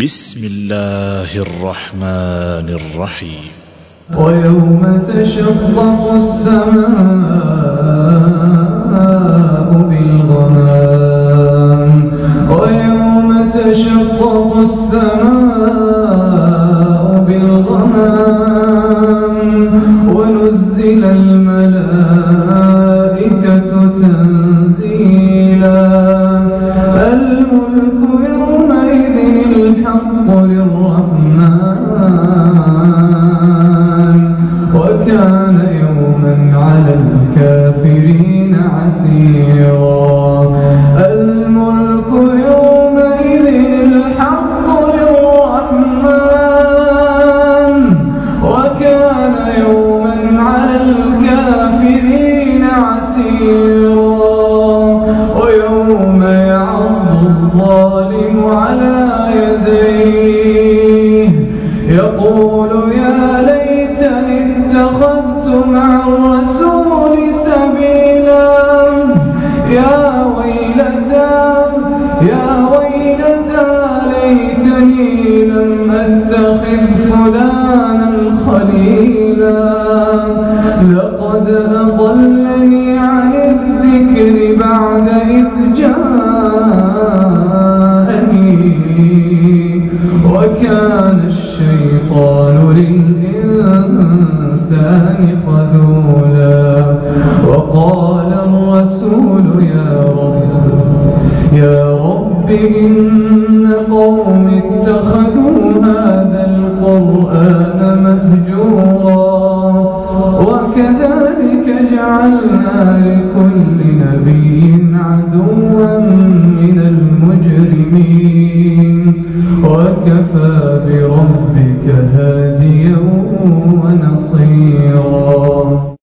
بسم الله الرحمن الرحيم. ويوم تشقق السماء بالغمام. ويوم تشقق السماء بالغمام. ونزل الملائكة تنزيلا. الملك يومئذ الحق للرحمن وكان يوما على الكافرين عسيرا. الملك يومئذ الحق للرحمن وكان يوما على الكافرين عسيرا. يا ليتني اتخذت مع الرسول سبيلا. يا ويلتى يا ويلتى ليتني لم أتخذ فلانا خليلا. لقد أضلني وكان الشيطان للإنسان خذولا وقال الرسول يا رب يا رب إن قوم اتخذوا هذا القرآن مهجورا وكذلك جعلنا لكل نبي هاديا ونصيرا.